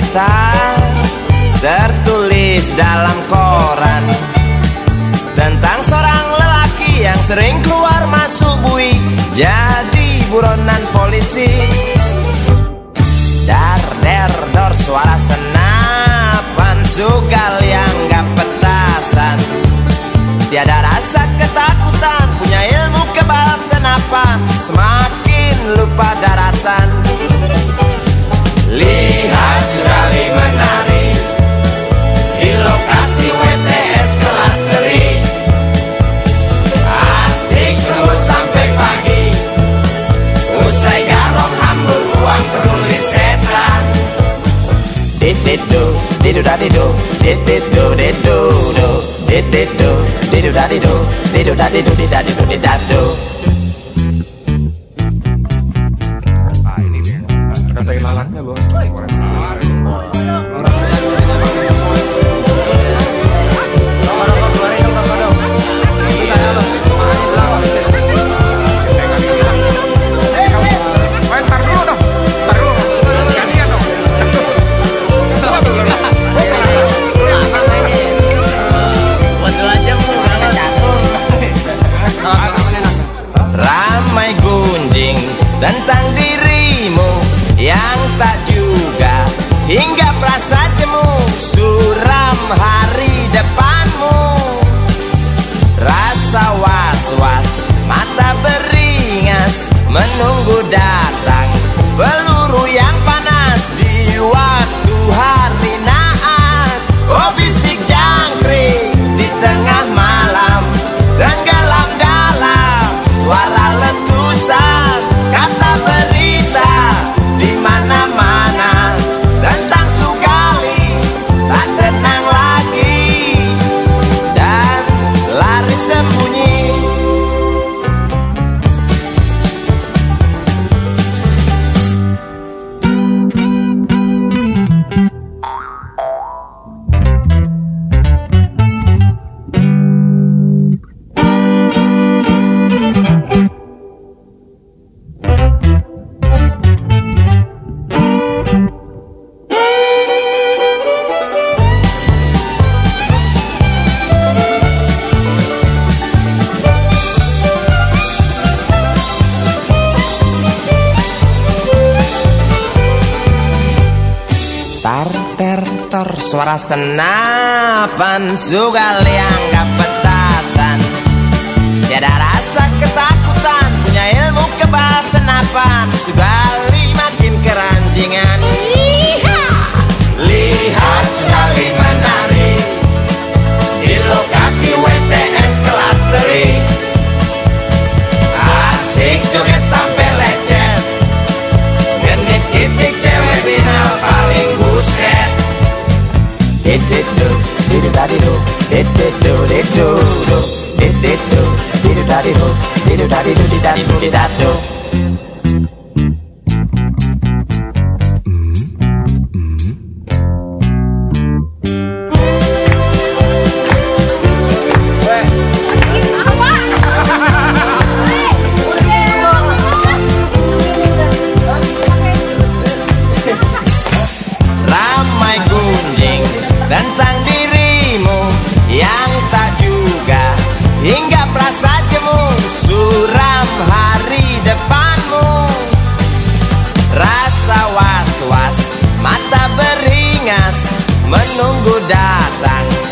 Berita Tertulis dalam koran Tentang seorang lelaki yang sering keluar masuk bui Jadi buronan polisi. Dar der dor suara senapan Sugal yang gak petasan. Tiada rasa ketakutan Punya ilmu kebal senapan Semakin lupa daratan didu dadidu, didu dadidu, didadidu, didadu Katain lalatnya loh. Suara senapan Sugal yang gak petasan Tiada rasa ketakutan Punya ilmu kebal senapan. Sugali デドロデデドデルダデドデルダデドデダデドデダ ku datang.